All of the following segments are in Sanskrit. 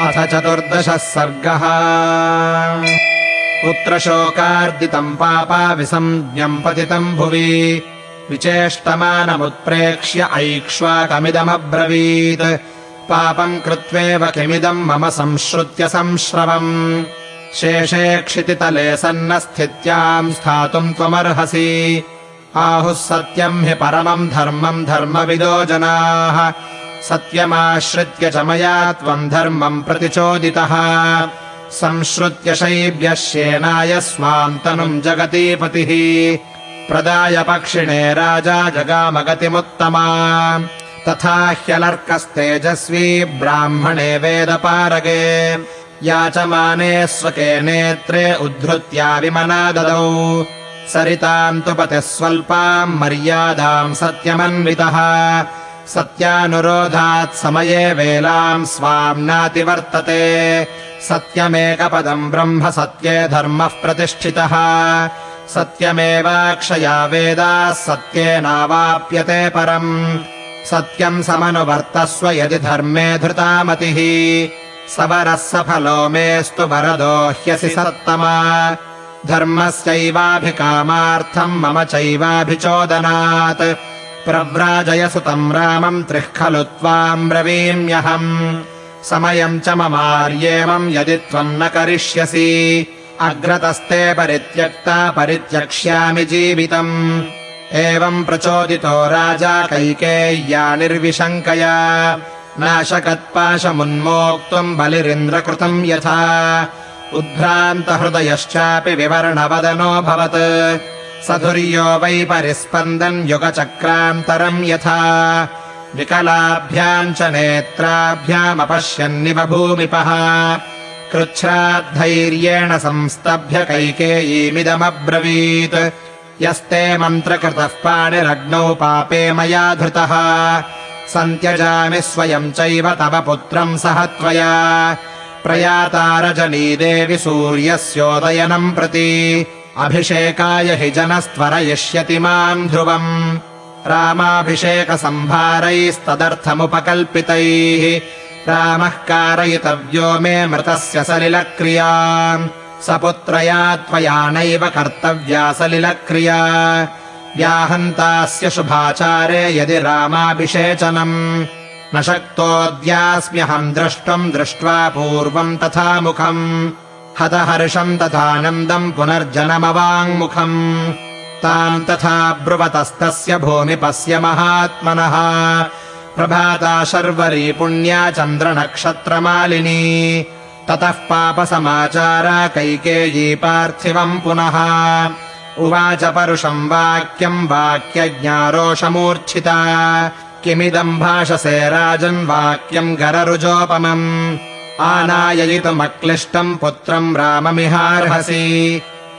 अथ चतुर्दशः सर्गः। पुत्रशोकार्दितम् पापा विसञ्ज्ञम् पतितम् भुवि। विचेष्टमानमुत्प्रेक्ष्य ऐक्ष्वाकमिदमब्रवीत्। पापम् कृत्वेव किमिदम् मम संश्रुत्य संश्रवम्। शेषे क्षितितले सन्नस्थित्याम् स्थातुम् त्वमर्हसि। आहुः सत्यम् हि परमम् धर्मम् धर्मविदो जनाः सत्यमाश्रित्य च मया त्वम् धर्मम् प्रतिचोदितः। संश्रुत्य शैब्यश्येनाय स्वान्तनुम् जगतीपतिः प्रदाय पक्षिणे राजा जगामगतिमुत्तमा। तथा ह्यलर्कस्तेजस्वी ब्राह्मणे वेदपारगे। याचमाने स्वके नेत्रे उद्धृत्या विमना ददौ। सरिताम् तु पतिः स्वल्पाम् मर्यादाम् सत्यमन्वितः सत्यानुरोधात् समये वेलाम् स्वाम् नातिवर्तते सत्यमेकपदम् ब्रह्म सत्ये धर्मः प्रतिष्ठितः। सत्यमेवाक्षया वेदाः सत्येनावाप्यते परम्। सत्यम् समनुवर्तस्व यदि धर्मे धृता मतिः सवरः सफलो मेस्तु वरदो ह्यसि सत्तमा। धर्मस्यैवाभिकामार्थम् मम चैवाभिचोदनात् प्रव्राजयसुतम् रामम् त्रिः खलु त्वाम् ब्रवीम्यहम्। समयम् च ममार्येमम् यदि त्वम् न करिष्यसि। अग्रतस्ते परित्यक्ता परित्यक्ष्यामि जीवितम्। एवम् प्रचोदितो राजा कैकेय्या निर्विशङ्कया। नाशकत्पाशमुन्मोक्तुम् बलिरिन्द्रकृतम् यथा। उद्भ्रान्तहृदयश्चापि विवर्णवदनोऽभवत् सधुर्यो वै परिस्पन्दन् युगचक्रान्तरम् यथा। विकलाभ्याम् च नेत्राभ्यामपश्यन्निव भूमिपः। कृच्छ्राद्धैर्येण संस्तभ्य कैकेयीमिदमब्रवीत्। यस्ते मन्त्रकृतः पाणिरग्नौ पापे मया धृतः। सन्त्यजामि स्वयम् चैव तव पुत्रम् सह त्वया। प्रयाता रजनीदेवि सूर्यस्योदयनम् प्रति अभिषेकाय हि जनस्त्वरयिष्यति माम् ध्रुवम्। रामाभिषेकसम्भारैस्तदर्थमुपकल्पितैः रामः कारयितव्यो मे मृतस्य सलिलक्रिया। स पुत्रया त्वया नैव कर्तव्या सलिलक्रिया। व्याहन्तास्य शुभाचारे यदि रामाभिषेचनम्। न शक्तोऽद्यास्म्यहम् द्रष्टुम् दृष्ट्वा पूर्वम् तथा मुखम् हतहर्षम् तथानन्दम् पुनर्जनमवाङ्मुखम् ताम् तथा ब्रुवतस्तस्य भूमिपस्य महात्मनः। प्रभाता शर्वरी पुण्या चन्द्रनक्षत्रमालिनी। ततः पापसमाचारा कैकेयी पार्थिवम् पुनः। उवाच परुषम् वाक्यम् वाक्यज्ञारोषमूर्च्छिता। किमिदम् भाषसे राजन् वाक्यम् गररुजोपमम् आनाययितुमक्लिष्टम् पुत्रम् राममिहार्हसि।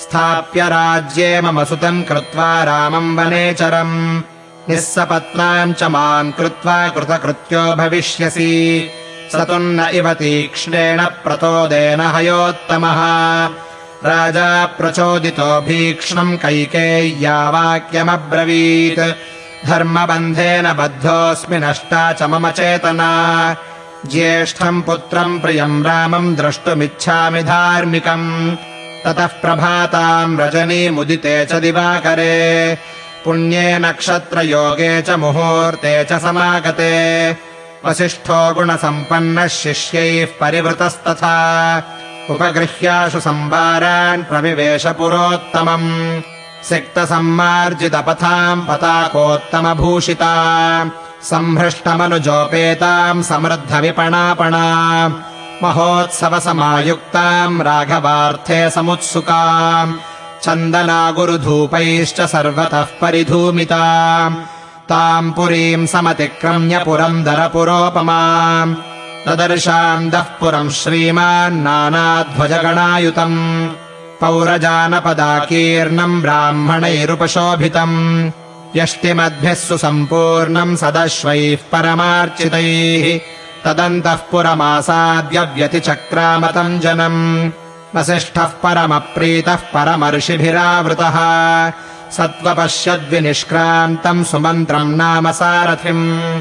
स्थाप्य राज्ये मम सुतम् कृत्वा रामम् वनेचरम् निःसपत्नाम् च माम् कृत्वा कृतकृत्यो भविष्यसि। स तुन्न इव तीक्ष्णेन प्रतोदेन हयोत्तमः। राजा प्रचोदितो भीक्ष्णम् कैकेय्या वाक्यमब्रवीत्। धर्मबन्धेन बद्धोऽस्मि नष्टा च मम चेतना ज्येष्ठम् पुत्रम् प्रियम् रामम् द्रष्टुमिच्छामि धार्मिकम्। ततः प्रभाताम् रजनीमुदिते च दिवाकरे। पुण्ये नक्षत्रयोगे च मुहूर्ते च समागते। वसिष्ठो गुणसम्पन्नः शिष्यैः परिवृतस्तथा। उपगृह्याशु सम्भारान् प्रविवेश पुरोत्तमम् सिक्तसम्मार्जितपथाम् पताकोत्तमभूषिता सम्भ्रष्टमनुजोपेताम् समृद्धविपणापणा महोत्सवसमायुक्ताम् राघवार्थे समुत्सुकाम् चन्दना गुरुधूपैश्च सर्वतः परिधूमिता ताम् पुरीम् समतिक्रम्य पुरम् दरपुरोपमाम् ददर्शाम् दः पुरम् श्रीमान् नानाध्वजगणायुतम् पौरजानपदाकीर्णम् ब्राह्मणैरुपशोभितम्। यष्टिमद्भिः सुसम्पूर्णम् सदश्वैः परमार्चितैः। तदन्तः पुरमासाद्य व्यतिचक्रामतम् जनम्। वसिष्ठः परमप्रीतः परमर्षिभिरावृतः। सत्त्वपश्यद्विनिष्क्रान्तम् सुमन्त्रम् नाम सारथिम्।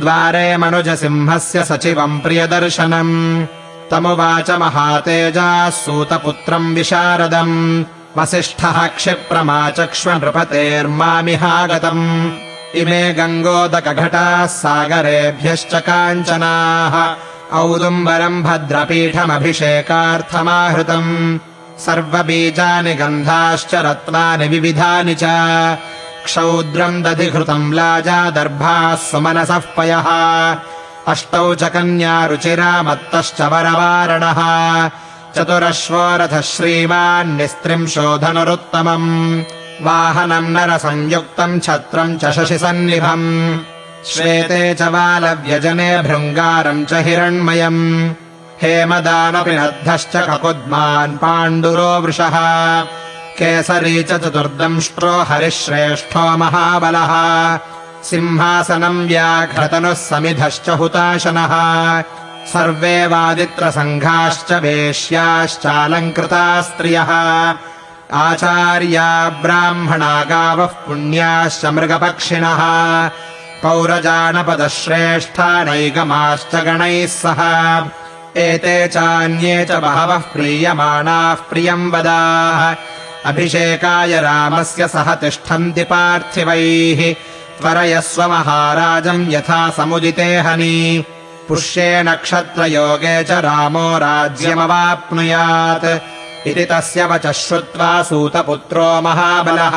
द्वारे मनुजसिंहस्य सचिवम् प्रियदर्शनम् तमुवाच महातेजाः सूतपुत्रम् विशारदम्। वसिष्ठः क्षिप्रमाचक्ष्व नृपतेर्मामिहागतम् इमे गङ्गोदकघटाः सागरेभ्यश्च काञ्चनाः। औदुम्बरम् भद्रपीठमभिषेकार्थमाहृतम्। सर्वबीजानि गन्धाश्च रत्नानि विविधानि च। क्षौद्रम् दधिघृतम् लाजा दर्भाः सुमनसः पयः अष्टौ च कन्या रुचिरा मत्तश्च वरवारणः। चतुरश्वोरथः श्रीमान्निस्त्रिंशोधनुरुत्तमम् वाहनम् नरसंयुक्तम् छत्रम् च शशिसन्निभम्। श्वेते च बालव्यजने भृङ्गारम् च हिरण्मयम्। हेमदानपि नद्धश्च ककुद्मान् पाण्डुरो वृषः। केसरी च चतुर्दंष्ट्रो हरिश्रेष्ठो महाबलः सिंहासनम् व्याघ्रतनुः समिधश्च हुताशनः। सर्वे वादित्रसङ्घाश्च वेश्याश्चालङ्कृता स्त्रियः आचार्या ब्राह्मणा गावः पुण्याश्च मृगपक्षिणः। पौरजानपदश्रेष्ठा नैगमाश्च गणैः सह। एते चान्ये च बहवः प्रीयमाणाः प्रियम् वदाः। अभिषेकाय रामस्य सह तिष्ठन्ति पार्थिवैः त्वरयस्व महाराजम् यथा समुदिते हनी। पुष्ये नक्षत्रयोगे च रामो राज्यमवाप्नुयात्। इति तस्य वचः श्रुत्वा सूतपुत्रो महाबलः।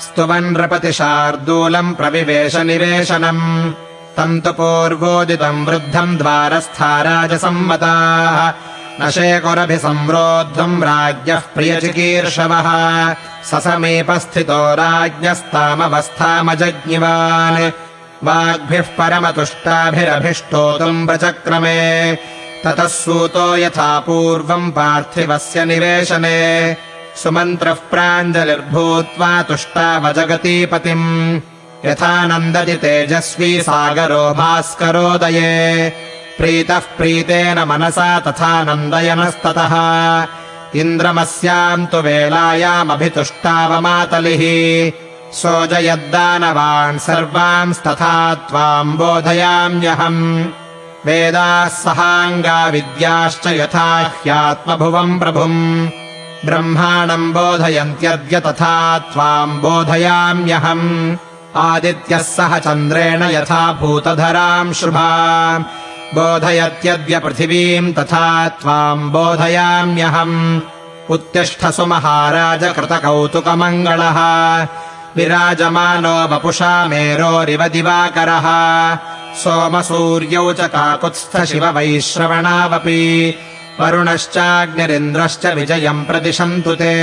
स्तुवन् नृपतिशार्दूलम् प्रविवेश निवेशनम्। तम् तु पूर्वोदितम् वृद्धम् द्वारस्था राजसम्मताः न शेकुरभिसंरोद्धम् राज्ञः प्रियचिकीर्षवः। स समीपस्थितो राज्ञस्तामवस्थामजज्ञिवान्। वाग्भिः परमतुष्टाभिरभिष्टोतुम् प्रचक्रमे। ततः सूतो यथा पूर्वम् पार्थिवस्य निवेशने। सुमन्त्रः प्राञ्जलिर्भूत्वा तुष्टावजगतीपतिम् यथा नन्दति तेजस्वी सागरो भास्करोदये प्रीतः प्रीतेन मनसा तथा नन्दयनस्ततः। इन्द्रमस्याम् तु वेलायामभितुष्टावमातलिः। सोजयद्दानवान् सर्वांस्तथा त्वाम् बोधयाम्यहम्। वेदाः सहाङ्गा विद्याश्च यथा ह्यात्मभुवम् प्रभुम्। ब्रह्माणम् बोधयन्त्यद्य तथा त्वाम् बोधयाम्यहम्। आदित्यः सह चन्द्रेण यथा भूतधराम् शुभा बोधयत्यद्य पृथिवीम् तथा त्वाम् बोधयाम्यहम्। उत्तिष्ठसु महाराज कृतकौतुकमङ्गलः विराजमानो वपुषा मेरोरिव दिवाकरः। सोमसूर्यौ च काकुत्स्थ शिव वैश्रवणावपि। वरुणश्चाग्निरिन्द्रश्च विजयम् प्रदिशन्तु ते।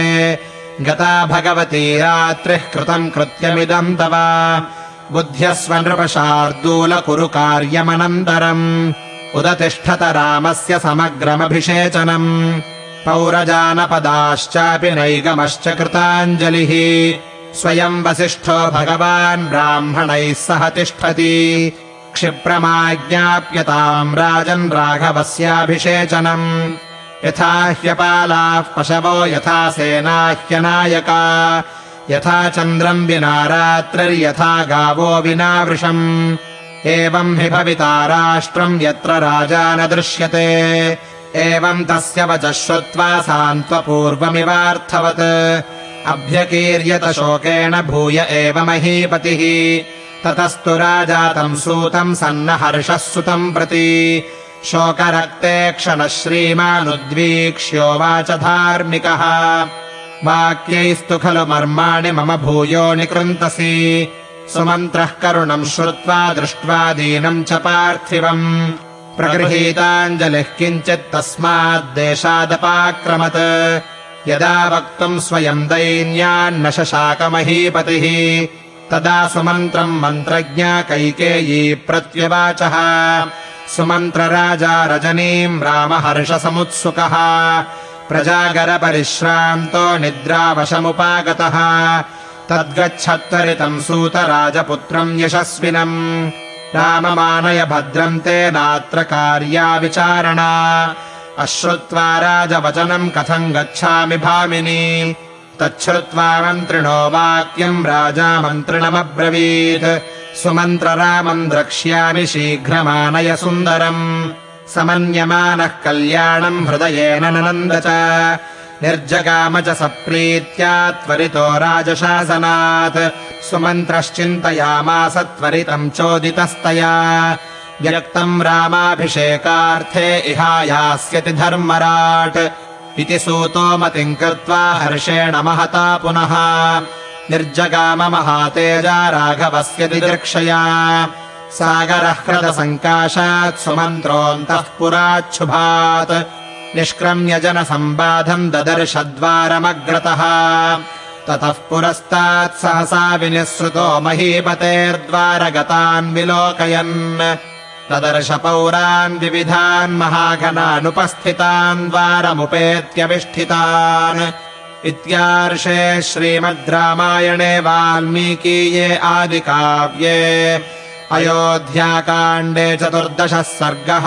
गता भगवती रात्रिः कृतम् कृत्यमिदम् तव बुद्ध्यस्व नृपशार्दूल कुरु कार्यमनन्तरम् उदतिष्ठत रामस्य समग्रमभिषेचनम् पौरजानपदाश्चापि नैगमश्च कृताञ्जलिः स्वयम् वसिष्ठो भगवान् ब्राह्मणैः सह तिष्ठति। क्षिप्रमाज्ञाप्यताम् राजन् राघवस्याभिषेचनम्। यथा ह्यपालाः पशवो यथा सेनाह्यनायका यथा चन्द्रम् विना रात्रिर्यथा गावो विना वृषम् एवम् हि भविता राष्ट्रम् यत्र राजा न दृश्यते। एवम् तस्य वचः श्रुत्वा सान्त्वपूर्वमिवार्थवत् अभ्यकीर्यत शोकेण भूय एव महीपतिः। ततस्तु राजा तम् सूतम् सन्न हर्षः सुतम् प्रति। शोकरक्ते क्षणः श्रीमानुद्वीक्ष्योवाच धार्मिकः वाक्यैस्तु खलु मर्माणि मम भूयो निकृन्तसि। सुमन्त्रः करुणम् श्रुत्वा दृष्ट्वा दीनम् च पार्थिवम्। प्रगृहीताञ्जलिः किञ्चित् तस्माद्देशादपाक्रमत् यदा वक्तुम् स्वयम् दैन्यान्न शशाकमहीपतिः तदा सुमन्त्रम् मन्त्रज्ञा कैकेयी प्रत्यवाचः। सुमन्त्रराजा रजनीम् रामहर्षसमुत्सुकः प्रजागरपरिश्रान्तो निद्रावशमुपागतः। तद्गच्छत्तरितम् सूतराजपुत्रम् यशस्विनम्। राममानय भद्रम् तेनात्र कार्या विचारणा। अश्रुत्वा राजवचनम् कथम् गच्छामि भामिनी। तच्छ्रुत्वा मन्त्रिणो वाक्यम् राजा मन्त्रिणमब्रवीत्। सुमन्त्ररामम् द्रक्ष्यामि शीघ्रमानय सुन्दरम् समन्यमानः कल्याणम् हृदयेन ननन्द च। निर्जगाम च सप्रीत्या त्वरितो राजशासनात्। सुमन्त्रश्चिन्तयामास त्वरितम् चोदितस्तया। व्यक्तम् रामाभिषेकार्थे इहायास्यति धर्मराट्। इति सूतो मतिम् कृत्वा हर्षेण महता पुनः। निर्जगाम महातेजा राघवस्य दिदृक्षया सागरः ह्रदसङ्काशात् सुमन्त्रोऽन्तः पुराच्छुभात्। निष्क्रम्य जनसम्बाधम् ददर्शद्वारमग्रतः। ततः पुरस्तात् सहसा विनिःसृतो महीपतेर्द्वारगतान् विलोकयन्। तदर्श पौरान् विविधान् महाघनानुपस्थितान् द्वारमुपेत्यविष्ठितान् इत्यार्षे श्रीमद् रामायणे वाल्मीकीये आदिकाव्ये अयोध्याकाण्डे चतुर्दशः सर्गः।